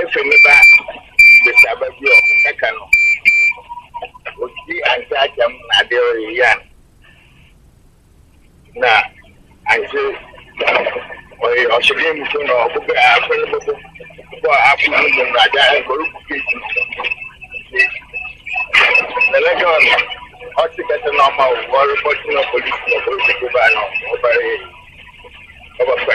Efi ne ba besiaba bi ɔho kɛkɛ no, odzi ankyɛakyɛm na ade reye yan, na ankyɛ ɔye ɔhyeden mu so na ɔbo bɛ afɛ no bɔbɔ bɔ apo no mu na ada nkɔruku kesi nti sɛlɛdɛ ɔno ɔte kɛse na ɔma wɔrebɔto no polisi na polisi ko ba no ɔbɛreye ɔbɛfɛ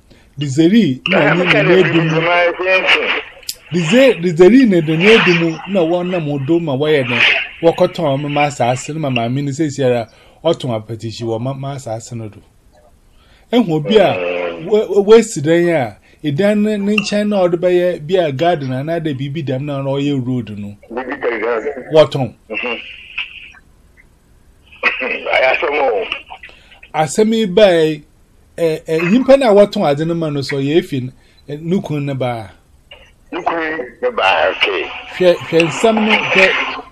dizeri na ɔnye ne n'edu mu dize dizeri na ne n'edu mu na wɔnam do ma wɔyɛ no wɔkɔtɔn me ma asaase no ma maame no sɛsi ara ɔtɔn apɛtihyi wɔ ma asaase no do ehu obi a wɔasi dan a edan ne ne nkyɛn na ɔde bɛyɛ bi a garden anaadɛ biribi dɛm na ɔyɛ road no wɔtɔn asɛm yi bae nyimpa no a wɔtɔn adze no ma no sɛ ɔyɛ efi no kun ne baa no kun ne baa okay hwɛ hwɛ nsɛm no hwɛ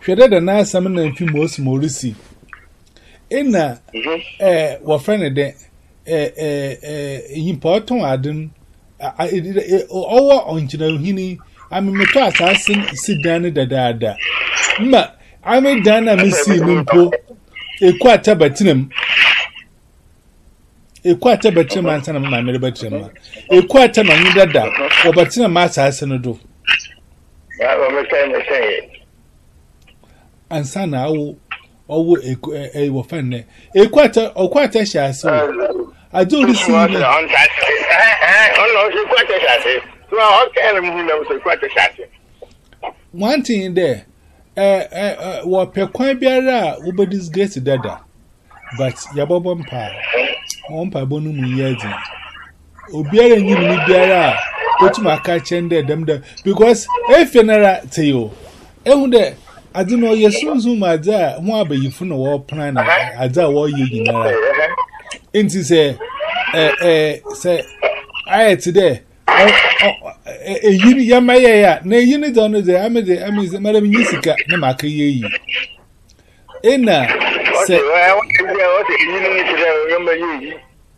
hwɛ dɛ dɛ n'asɛm na mfi mu osi mu orisi ɛna ɛɛ wɔfrɛ no dɛ eh, eh, eh, nyimpa ɔtɔn adze no ɔwɔ ɔnkyerɛwhene ame metɔ asaase si dan no dadaada mma ame dan no a mesii no mpo ɛkɔ ata bɛtenam ɛkɔ ata bɛtenam ansa na mema mede bɛtenam a ɛkɔ ata ma nye dada wɔbɛtenam ma asaase no do ansa na awo ɔwɔ eku ɛ ɛ wɔ fɛn nɛ eku atɛ ɔku atɛ hyɛ ase o adi o de si yi nɛ. ɔnta ase ɛhɛn ɛhɛn ɔna ɔsɛ eku atɛ hyɛ ase so ɔkɛ ɛna mu hu na ɔsɛ eku atɛ hyɛ ase. one thing dɛ ɛ ɛ ɛ wɔpɛ kwan biara a wobɛ disgrace dada but yabɔbɔ mpaa wɔn mpaebɔ no mu yɛ dzen. obiara nyi ni biara a otum aka kyɛn dɛ dɛm dɛ because efia nara tse yo ehu dɛ adze no ɔyɛ sunsun mu adze a ho abayifo na wɔpena na adze a wɔyɛ nyinara nti sɛ ɛ ɛ sɛ ayɛ tse dɛ eyi no yɛ mɛyɛ yɛ a na eyi no dze ɔno dze ame dze ame dze mɛdɛ menye sika na maka yɛ eyi ɛna sɛ. ɔsɛ ɔsɛ eyi no ne sɛ ɔyɛ mɛyɛ eyi.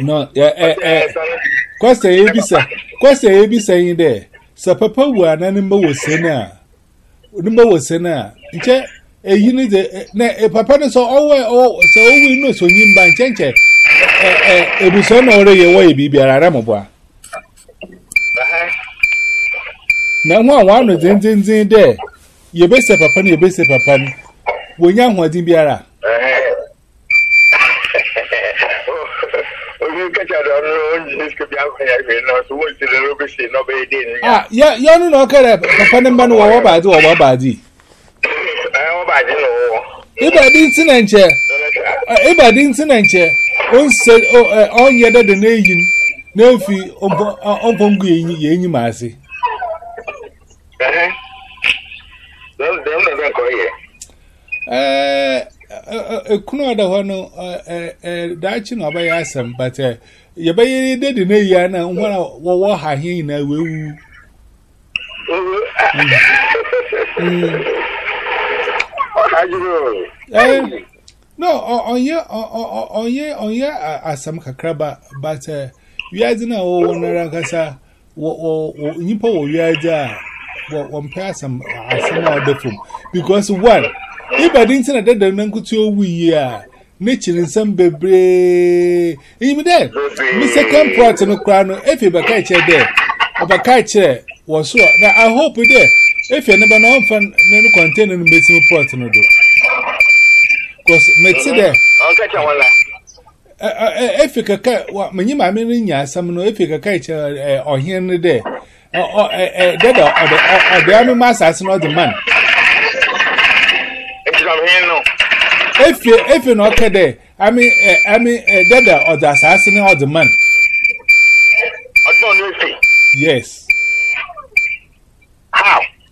no ɛ ɛ ɛ kwasɛ yɛ bi sɛ kwasɛ yɛ bi sɛ yi dɛ sɛ papa wu a na ne mma wɔ sɛ no a ne mma wɔ sɛ no a nkyɛ eyi ne de na e, papa no sɛ ɔwɔ ɔwɔ sɛ ɔwɔ yi no sɛ onyi mba nkyɛ nkyɛ ɛ ɛ ebusua na ɔrɛ yɛ wɔyɛ biribiara ara mo boa na ho a wɔn ano dzendzendzen dɛ. yɛbɛsɛ papa no yɛbɛsɛ papa no wɔnya ahoɔden biara a ah, ya ya no na ɔka dɛ papa ne mma no wɔwɔ baadze wɔwɔ baadze ibadi nti na nkyɛ ibadi nti na nkyɛ ɔnsɛ ɔnyɛ dɛ dɛ n'eyin n'efi ɔmpɔngu yɛ enyim ase ekunu a ɔda hɔ no daakye na ɔbɛyɛ asɛm but yɛbɛyɛ dɛ de no yia na ho a wɔwɔ ha he nyinaa wɔawu no ɔnyɛ ɔnyɛ ɔnyɛ asɛm kakraba but wiadze no a wɔwɔ no ara nkasa wɔ wɔ wɔ nyimpa wɔ wiadze a wɔ wɔmpɛ asɛm asɛm a ɔda fam because one ibadi nti na dɛdɛ no nkotua owu yie a n'ekyir nsɛm bebree enyim dɛ me second plot no koraa no efi bɛka kyerɛ dɛ ɔbɛka kyerɛ wɔ so na i hope dɛ efi ne ba na ɔmfa ne no container no mbesi me plot no do because mete dɛ ɔnkɛkyɛ wɔn la efi kɛkɛ wa menye maame no nya asɛm no efi kɛkɛ kyɛ ɔhen no dɛ ɔ ɛ ɛ dɛ dɛ ɔdɛ ɔdɛ ano ma asase no ɔdze man. ntinamhen no. efi efi na ɔkɛ dɛ ami ɛ ami ɛ dɛ dɛ ɔdze asase no ɔdze man. ɔdze ɔno efi. yes. how.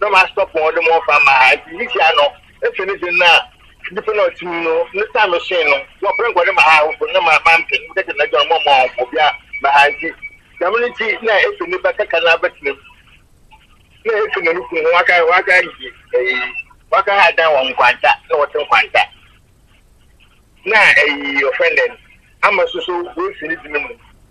na ɔma stop wɔn de wɔn fa ma ha nti ne hyia no efi ne dwen na nipa na ɔtumi no ne saa no hyɛn no wɔpere nkɔ ne ma ha ahofo ne ma ma mpe ne kɛkɛ na dwan mo ma wɔn obi a ma ha nti dɛm ne nti na efi ne ba kɛkɛ na abɛtena mu na efi ne nukun ho waka waka yi eyi waka ha dan wɔn nkwanta na wɔte nkwanta na eyi ɔfɛn dɛn ama soso wɔn efi ne dwen mu.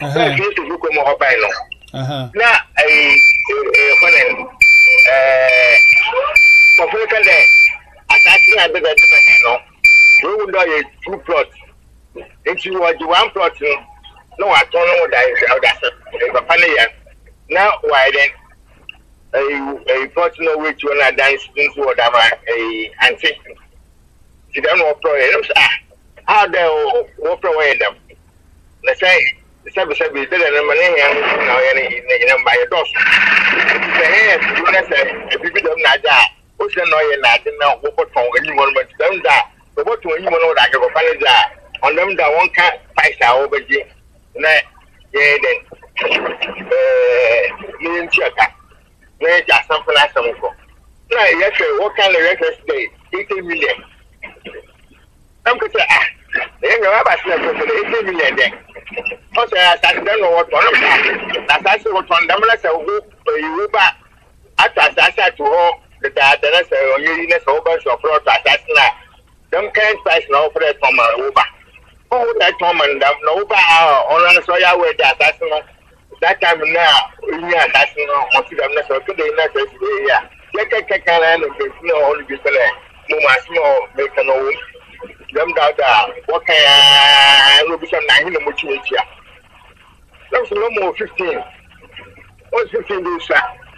ɔbaa fie sɛ bukɔ mu ɔbae no na hɔne kɔforo ka dɛ asase na bɛbɛ de bɛhɛ no wɔwu dɔ yɛ two plot nti wɔgye one plot no na wɔatɔn no wɔda ɔda sɛ papa no yɛ na wɔayɛ dɛn ɛyi plot no wɔ akyi hɔ no adan nso wɔda ma ɛyi ante ti dɛm na wɔpɛ wɔyɛ ɛnam sɛ ah how dɛ wɔpɛ wɔyɛ dɛm Na sɛ sɛbesɛbe dɛ dɛn ma ne hɛn so na ɔyɛ ne hɛn mba yɛdɔɔso. Ntsi sɛ hɛn yɛ dodow na sɛ bi bi dɛm na adze a, osi dɛn na ɔyɛ n'adze na wɔbɔtɔn enyim hɔ no ma ntsi dɛm da a wɔbɔtɔn enyim hɔ no wɔdze ahyɛkɔfa ne dze a, hɔn dɛm da wɔnka price a wɔbɛgye na yɛyɛ dɛn ɛɛ na yɛntua ka na yɛgye asɛmpa no asɛm nkɔ. Na yɛhwɛ wɔka na yɛhwɛ dɛ eighty million. Nam kò sɛ, ah, ɛyɛ nyɛ waba sɛ ɛkò sɛ ɛsɛ mi yɛ dɛ. Ɔ sɛ asase dɛ na ɔwɔ tɔn ba. Na asase wɔ tɔn dɛm na sɛ wo ɛyi wo ba ato asase ato hɔ dedaada na sɛ ɔnyɛ yi na sɛ ɔba nso ɔfrɛ ɔtɔ asase na dɛm current price na ɔfrɛ tɔn ma wo ba. Ɔwɔ na tɔn ma dɛm na wo ba a ɔno ano sɛ ɔyɛ awɔ ɛdi asase no That time na enyi asase no ho ti dɛm na sɛ ɔtɔ da yi na sɛ ɛsi dɛ yi a kɛkɛkɛkɛ ara na mpanyinfo no a wɔn dwe sɛ dɛ mo mu asɛm a meka no wɔn dɛm dawda a wɔka ya na obi sɛ na ahe na mo kyi akyia na sɛ wɔn mu wɔ fifteen wɔn fifteen de sua.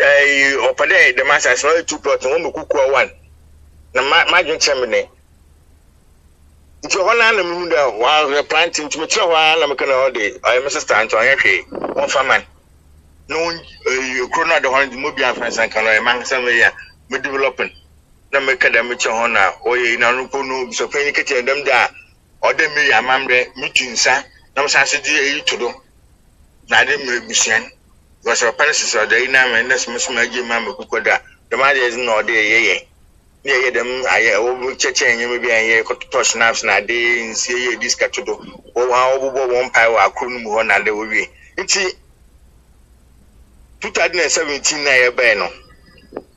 ɛɛ ɔpɛ dɛ dɛm asase no ɔyɛ two plot na wɔn bɛkukua one na ma m'adwene kyerɛ me dɛ nti hɔ naa na mehu dɛ wɔahwɛ pante nti mekyerɛ hɔ ara na meka na ɔde ɔyɛ me sista nti ɔnyɛ hwee wɔmfa man na wɔn ɛɛ kuro no ɔde hɔ no de mo bi afɛnsa nka no ɔyɛ mankasa me yɛ me developing na meka dɛm mekyerɛ hɔ na ɔyɛ yi na no mpo no bisapanyin ketewa dɛm da a Ɔdɛ meyɛ amambrɛ, mutu nsa na mesan so dze eyi to do, na adze mber ebusua n', bcause papa no sesɛ ɔdze ayi no ama nna sɛ mosom agye mu ama bi kɔ do a, dɛm adze dze nna ɔdɛ yɛyɛ. Nna yɛyɛ dɛm ayɛ, wɔbɔ kyɛkyɛ ndzɛmba bi a nna yɛyɛ kɔtotɔ schnapps na adze, nsie yɛ dze sika to do, wɔ hɔn a wɔbobɔ hɔn mpaa wɔ akor no mu hɔ na adɛ wowie. Ntsi, 2017 no a yɛbae no.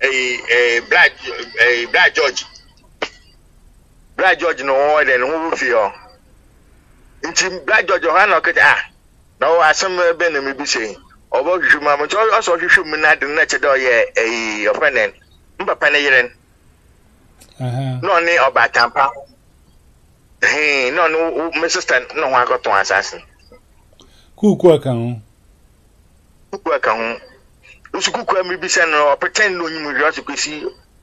ɛyi ɛɛ bra ɛyi bra george bra george na ɔwɔ dɛ ne ho wɔ fie hɔ nti bra george ɔhɔ na ɔkɛtɛ ah na ɔwɔ asɛm bɛ na mi bi sɛ ɔbɔ hwehwɛ mu amu nti ɔsɔ hwehwɛ mu na de na kyɛ dɛ ɔyɛ ɛyi ɔfɛ nɛ n papa ne yere na ɔne ɔba atampa hee na ɔne me sista ne ho akɔtɔn asase kuku aka ho Kukua ka ho. Nso kukua mebisa no na ɔpretɛn na onyim hwee ɔse Kwesi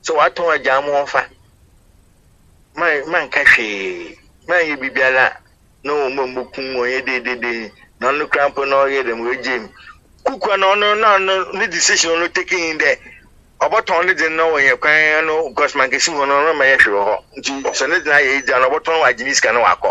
sɛ watɔn agyaa mo ɔmfa manka hwee manyɛ biribiara na ɔma mmokum ɔnyɛ deedede na ɔno kora mpo na ɔyɛ dɛm ɔgye mu kukua na ɔno na ɔno ne decision ɔno taking dɛ ɔbɔtɔn ne dze no wɔnyɛ kwan no because mankɛsi hɔ no ɔno mɛyɛ hwee wɔ hɔ nti sɛ ne dze no ayɛ edzi a na ɔbɔtɔn agye ne sika na wakɔ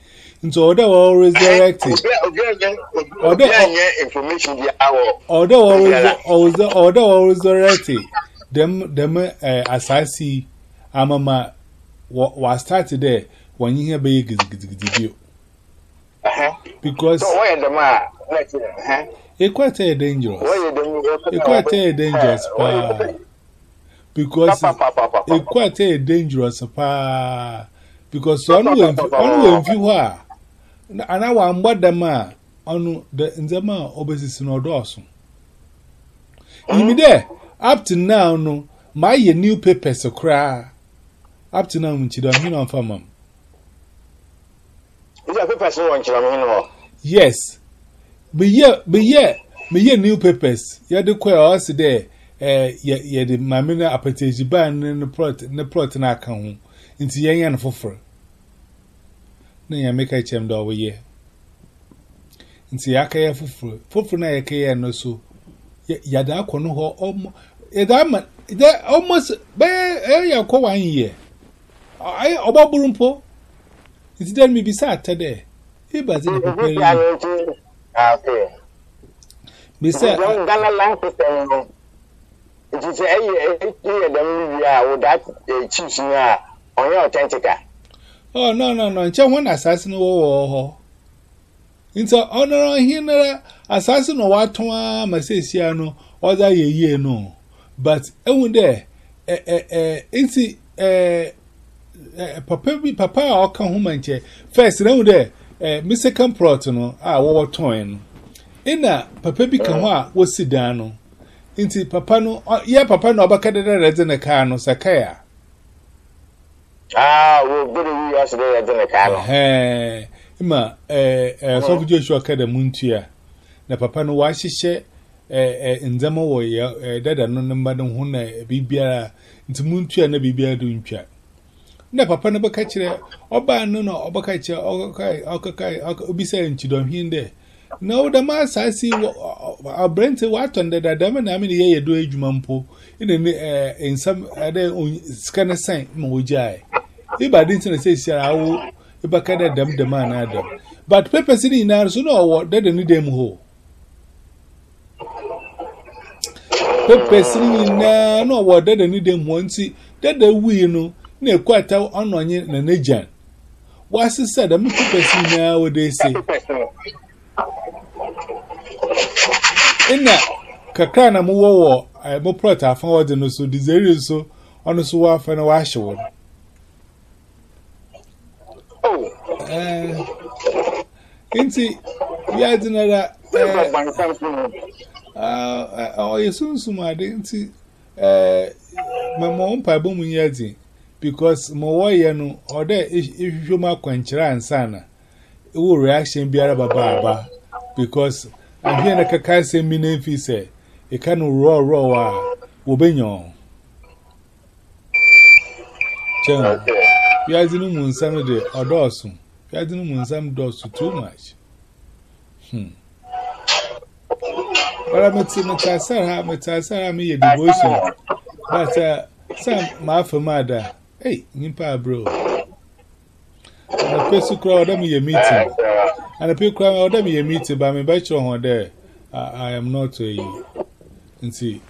nti ɔwɔ dɛ wɔ resurrect ɔwɔ dɛ ɔwɔ dɛ ɔwɔ dɛ wɔ resurrect dɛm dɛm ɛɛ asaase yi amama wɔ wɔ astart dɛ wɔn nye hɛn bɛyɛ gidigidi bio because ekwɛtɛ yɛ dangerous ekwɛtɛ yɛ dangerous paa. because ekɔ ate yɛ dangerous paa because ɔno wɔ mfi ɔno wɔ mfi hɔ a na ana wambɔ dɛm a ɔno dɛ ndzɛmba a ɔbɛsisi no ɔdɔɔso yimi dɛ up to now no mayɛ new papers koraa up to now nkyidɛ ɔnhwɛ na ɔmfa mam Is a papers no wɔ nkyerɛm hen hɔ? Yes. Me yɛ me yɛ me yɛ new papers. Yɛ de kɔ ɛ ɔsi dɛ eh yɛ yɛ de maame na apɛtɛji ba ne ne plot ne plot na aka ho. Nti yɛ yɛ no fofor. Na yɛ me ka kyɛm dɛ ɔwɔ yɛ. Nti yɛ aka yɛ fofor. Fofor na yɛ ka yɛ no so. Yɛ yɛ da akɔ no hɔ ɔmo yɛ da ama dɛ almost bɛ eh yɛ kɔ one year. Ɔayɛ ɔbɔbor mpo. Ntsi dɛ no mibisa atsɛ dɛ, Ebɛnadze na papa yi yɛ? Mese a. Oh, no, no, no, nkyɛ hɔn asaase no wɔwɔ hɔ. Ntsi ɔnoara hen noara asaase na ɔatɔn ara ma seseiara no ɔdze ayɛ yie no o. But ehu dɛ ɛ ɛ ɛ ntsi ɛ ɛ papa bi papa a ɔka ho ma nkyɛ first na ehu dɛ ɛ me second plot no a wɔwɔ tɔn no nna papa bi ka ho a wosi dan no ntsi papa no yɛ papa na ɔbɛka dɛ dɛ dze ne kaa no sɛ kae a Ah wo good wi yas de yɛ de ne kaa no. Ɛhɛɛ ima ɛɛ ɛɛ sɔfo Joshua kɛ dɛ mo ntua na papa no wahyehyɛ ɛɛ ɛɛ ndzɛmba wɔ yɛ ɛɛ dada no ne mba no ho na biribiara nti mo ntua na biribiara do ntwa na papa no bɛka kyerɛ ɔbaa no na ɔbɛka kyerɛ ɔkaka ɔkaka ɔbisa nkyidɔhwin dɛ na wo dɛm asaase aberante watɔ no dada dɛm na ame ne yɛyɛ do adwuma mpo na ne eh, nsɛm eh, dɛ sika no sɛn ma wogyae ibade nti na sɛ siara awo ibɛka dɛ dɛm dɛm anaa dɛm but papers no nyinaa so na ɔwɔ dɛdɛ ne dɛm hɔ Papers no nyinaa na ɔwɔ dada ne dɛm hɔ nti dada wui no na ɛkɔ ataw ɔno ɔnye na n'agyan. Wɔasesa dɛm papers nyinaa wɔde ese. Ɛna kakra na mowɔ wɔ eh, mo plot afa wɔdze no so, dizeri nso ɔno nso wɔafa na wɔahyew no. Oh. Eh, nti wiase eh, na da ɔyɛ sunsum ade nti mɛmɔ mpaebɔ mu nyɛ dze because mo wɔyɛ no ɔdɛ ehwehwɛ mu akwankyerɛ ansa na ɛwɔ reaction biara baba aba because ahwɛ na kaka asɛm bi na mfi sɛ ɛka no rɔrɔ a wɔbɛnyɛ ɔn Kyɛn wiadze no mu nsɛm de ɔdɔɔso wiadze no mu nsɛm dɔɔso too much hmm ɔra mete mete asar ha mete asar ha meyɛ devotion but uh, sɛ maafa mu ada ei nyimpa abrɛ o anɔpa si koraa ɔdɛ meyɛ meeting anɔpa yi koraa ɔdɛ meyɛ meeting ba mebɛkyerɛ ho dɛ I am not ayi nti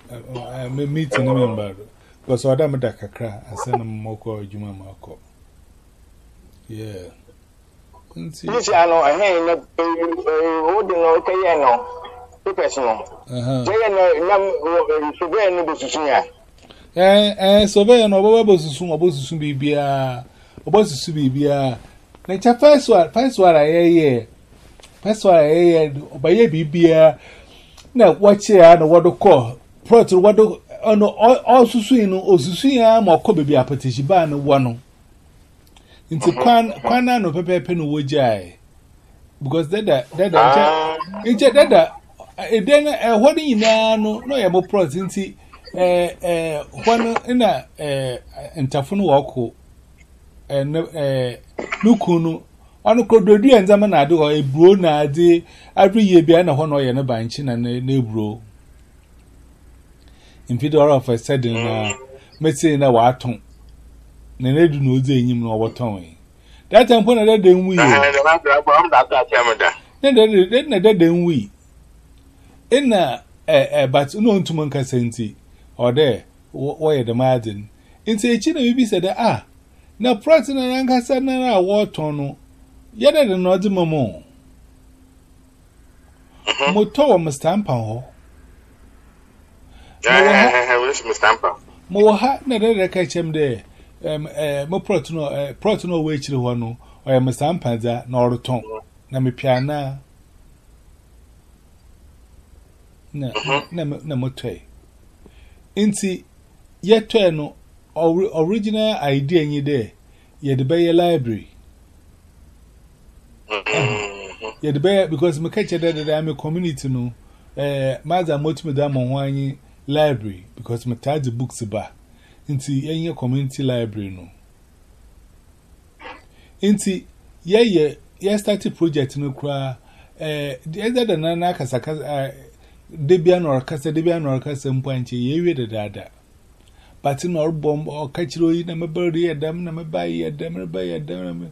me meeting no memba do because ɔdɛ meda kakra ansa na mɔkɔ adwuma mu akɔ yeah nti nti ano ɛhɛn na wode no wokɛyɛ no papers no yɛyɛ no na surveyor no bɛsusu yɛ ɛɛ surveyor no ɔbɛba bɛsusu ɔbɛsusu biribiaa Obosusu biribiara a ne nkyɛ first one first one a yɛyɛɛ first one a yɛyɛɛ no ɔbɛyɛ biribiara na wɔkyerɛ a na wɔde kɔ plot no wɔde ɔno ɔsusu yi no osusu yi ara ma ɔkɔ baabi apɛtɛhyi baa no wɔ no nti kwan kwan ano pɛpɛɛpɛ na wɔgyae. because dada dada nkyɛ ah. nkyɛ dada ɛdɛn no ɛhɔ no nyinaa no na ɔyɛ mo prɔt nti ɛɛ ɛɛ hɔ no na ɛɛ ntafo no wɔko ɛɛ ne ɛɛ ne kun no ɔno kododu yɛ ndzɛmba na ade hɔ eburo na ade ado yie bia na hɔ na ɔyɛ ne bankye na ne ne eburo mpi de ɔrɔ fɛ sɛden na mɛtiri na wɔato na n'edu na odzi enyim na ɔbɔtɔn yi. that time mpo na dada nwu yi o ne dada na dada nwu yi ɛna ɛɛ ɛɛ but na ɔntumi nkasa nti ɔdɛ wɔyɛ dɛm adze no nti ekyi na bibi sɛ dɛ ah na prɔt na nankasa na na wɔtɔn no yɛ dɛ de na ɔdze ma mu o. Mhm. motɔ wɔ mstampa hɔ Mowɔ ha- Ɛhɛhɛhɛ, wei nso me stampa. mowɔ ha na ɛdɛ dɛ ka kyɛm dɛ ɛm, eh, mo prɔt no eh, prɔt no a ɔwɔ akyiri hɔ no ɔyɛ mstampa dza na ɔrotɔn na metwa anaa na na- na me- na motɔe nti yɛtɔe no ɔri- original idea nye dɛ yɛde bɛyɛ library mm-hmm. yɛde bɛyɛ because meka kyɛ dɛ dɛdɛ ame community no eh, madza motumi da mo ho anyi library because metaa dze books ba nti yɛnyɛ community library no nti yɛyɛ yɛstarte project no koraa eh, ɛdɛ dɛ na na akasakasa eh, da bia na ɔrekasa da bia na ɔrekasa mpo ankyɛ yɛwie dadaada But na ɔrebɔ mbɔ ɔka kyerɛ oyi na meba reyɛ dɛm na meba yɛ dɛm meba yɛ dɛm na me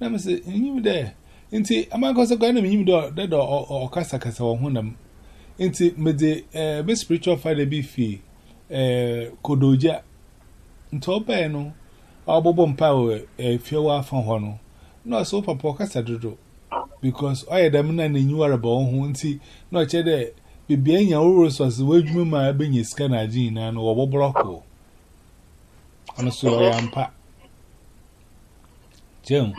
na me sɛ nyim dɛ nti amankɔsɛ kora na menyim dɛ dɛ dɛ ɔkasakasa wɔ ho dɛm nti medze eh, me spiritual father bi fi eh, kodogya nti ɔbɛɛ no ɔbɔbɔ mpaa wɔ eh, fie wɔ afa hɔ no na ɔsɛ wo papa ɔkasa dodo because ɔyɛ dɛm na n'enyiwa reba wo ho ntsi na ɔkyerɛ dɛ beebi a enya wo resources wɔ edwuma mu a ebenya sika na adze nyina no wɔbɔ block wo ɔno so ɔyɛ ampa jẹun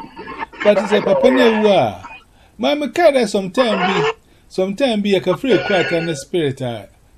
but sɛ papa no ewu a maame kaa dɛ sometime bi sometime bi yɛkafiri ekurata ne spirit a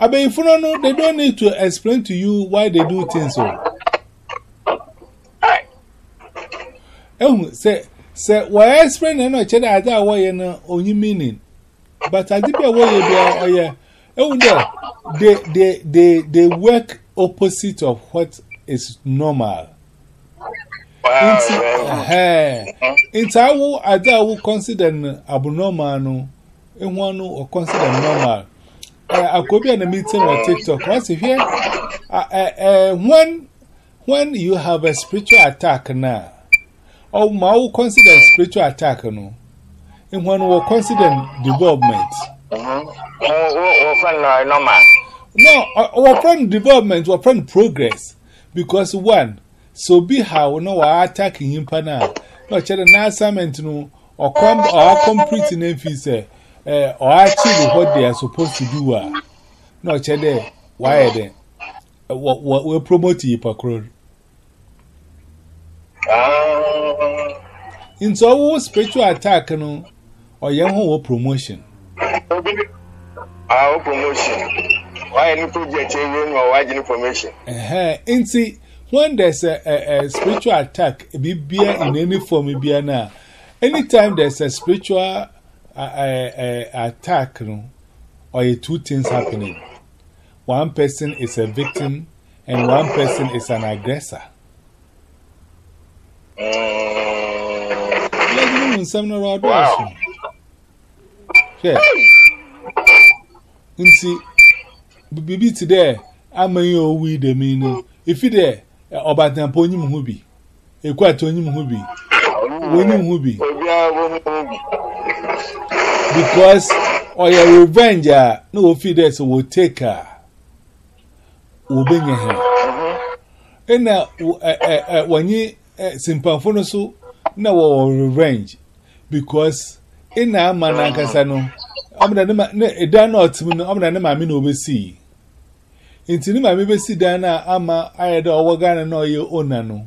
Abayifo no no, they don't need to explain to you why they do things o. Ehu sɛ sɛ wɔyɛ explain na ɔkyɛ dɛ adze a wɔyɛ no onyi meaning. But adze bi a wɔyɛ bi a ɔyɛ ehu dɛ they they they they work opposite of what is normal. Nti ɛhɛn nti awo adze a wo consider no abnormal no ehu anu or consider normal eh akobi a na mi tse wɔ tiktok wɔn si hwɛ eh eh when when you have a spiritual attack na or ma wo consider spiritual attack no ehu anu wɔ consider development. wɔ fɛn na normal. no wɔ fɛn development wɔ fɛn progress because one. sɛ obi ha wo na wa attack nyimpa no a na ɔkyerɛ dɛ n'assignment no ɔkɔm ɔacomplete no mfi sɛ eh, ɔachieve what they are supposed to do a na ɔkyerɛ dɛ wayɛ dɛn wɔapromote yipa korɔ no nti ɔwo spiritual attack no Ɔyɛ ho wɔ promotion. Obi ah wɔ promotion. Wayɛ ne project ewie no wagye ne promotion. Ɛhɛn nti when there's a, a, a spiritual attack bibia in any form bibia na anytime there's a spiritual a, a, a, attack no or two things happening. One person is a victim and one person is an aggressor. yɛdwene wo nsɛm no awurade ɔso hwɛ nti biribi te dɛ ama yi a ɔwui dɛm yi no efi dɛ ɔbatampa onyim ho bi ekuata onyim ho bi wonyim ho bi because ɔyɛ revenge a na wɔfi dɛ sɛ wɔ take a wɔbɛnya ha ɛna wɔnye simpafo no so na wɔwɔ revenge because ɛna ama no ankasa no ɔmena ne ma ne ɛdan na ɔtem no ɔmena ne maame na ɔbɛsii nti ne maame bɛsi dan no a ama ayɛ dɛ ɔwɔ ghana na ɔyɛ ɔna no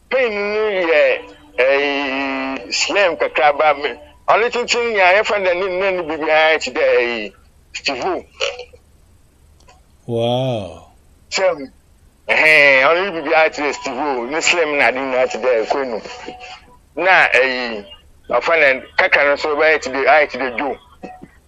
Pain no yɛ ɛyi slim kakraba me ɔno tenten nea yɛfa dɛ ne nna ne biribiara te dɛ ɛyi stivo. Wow. Sɛm ɛhɛn ɔno ne biribiara te dɛ stivo ne slim na ade nyinaa te dɛ kwenu na ɛyi ɔfa dɛ kaka no nso bɛyɛ te dɛ ayɛ te dɛ dwo.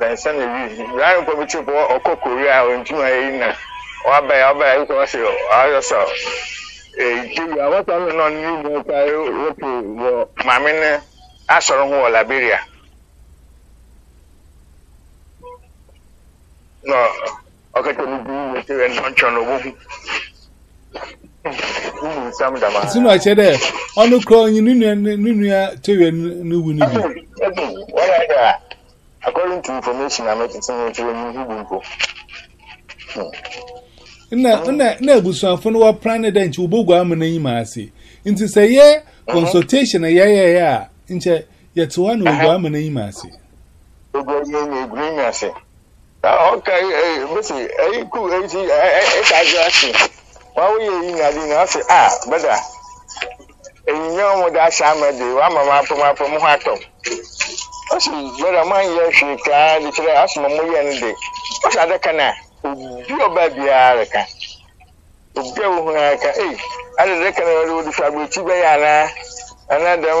Nansa na ewie nti bra no nkɔ bɛkyɛ pɔ ɔkɔ Korea a ɔntumi ayɛ yi na ɔaba yɛ ɔba yɛ ayɛ kɔma sɛ ɔayɛ sɛ ɛgye bi awɔ saa na ɔne ne mu ka rɔpo wɔ maame no asɔre ho wɔ Liberia na Ɔkata ne din mu sɛ ɛno ntwa no ɔwɔ ho. Wonim nsɛm dama. Ɛsɛ na ɔkyɛ dɛ ɔno kora ɔnyi ne nua ne nua tewɛ ne wu no bi. Ɛbi wɔyɛ ade a according to information a mɛtete ne nkyerɛ ɔnyi ho bi mpo. Na na na abusuafo no wɔpra ne dɛ nkyɛ wobɔgu ama no anyim ase. Nti sɛ yɛ consultation na yɛyɛyɛ a nkyɛ yɛte hɔ na wɔgu ama no anyim ase. Wɔgu ama no anyim ase. ɔka bɛsi ɛyi ku ɛyi si ɛka adi ase wa wo yɛ yi nyadi na ɔsi a bɛda enyimia wɔn de ahyɛ ama de wa ama ma apam apam ho atɔ ɔsi bɛda mo anyɛ hwee kaa de kyerɛ asoma mo yɛ ne de ɔsi adaka na obi ɔba biara ka obi a wohun aka ei adi de ka na ɔde wɔde fi aburokyi bɛyɛ anaa anaa dɛm.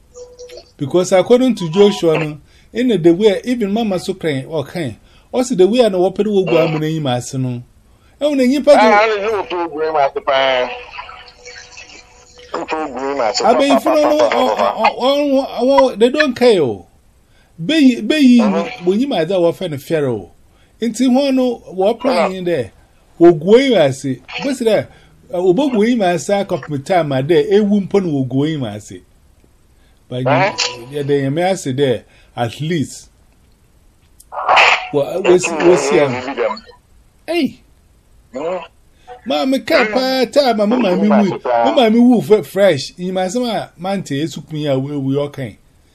because according to joshua no ɛna the way even mama so kran ɔkan ɔsi the way a na wɔpɛ de wɔgu amu no anim ase no ɛwɔ na nyimpa de abɛyifo no no wɔn they don't care o bɛyi bɛyi no wɔnyim adze a wɔfɛ no fɛrɛ o nti wɔn no wɔplan dɛ Wogoe ase. Wobɛsi dɛ wobogoe mu ase akɔpem time a dɛ ewu mpo na wogoe mu ase. But yɛda Nyame ase dɛ at least wosi ano. Ei! Ma meka paa taa ma me maame wu. Me maame wu fresh. Nyim asɛm a mante esu kun yi a ewu ɔka yi.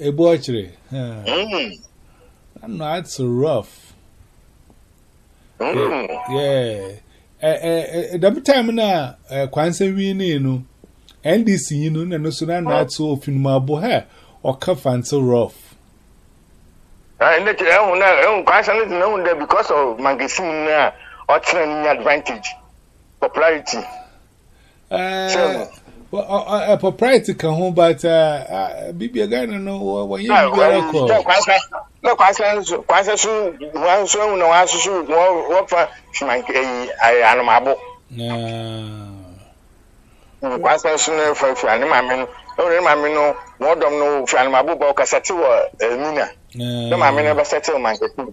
Ebu akyere. Mm. And that's rough. Mm. Yeah. Eh, eh, eh, that time na eh, Kwanse winning no. NDC you know na no so na na to ofinuma bo ha or ka fancy rough. Ah, and that eh una eh Kwanse no na una because of magazine na or trend advantage popularity. Uh, uh, propriety ka ho but bibia ghana no wɔyɛ biribiara kɔ na kwansɛ so wa nso ahu na wasoso wɔfa anomabo kwansɛ so no fa fia ne maame no ɛwɔ ne maame no wɔdɔm no fia anomabo ba ɔkasa te wɔ mina ne maame no bɛsɛ te wɔ mankɛtum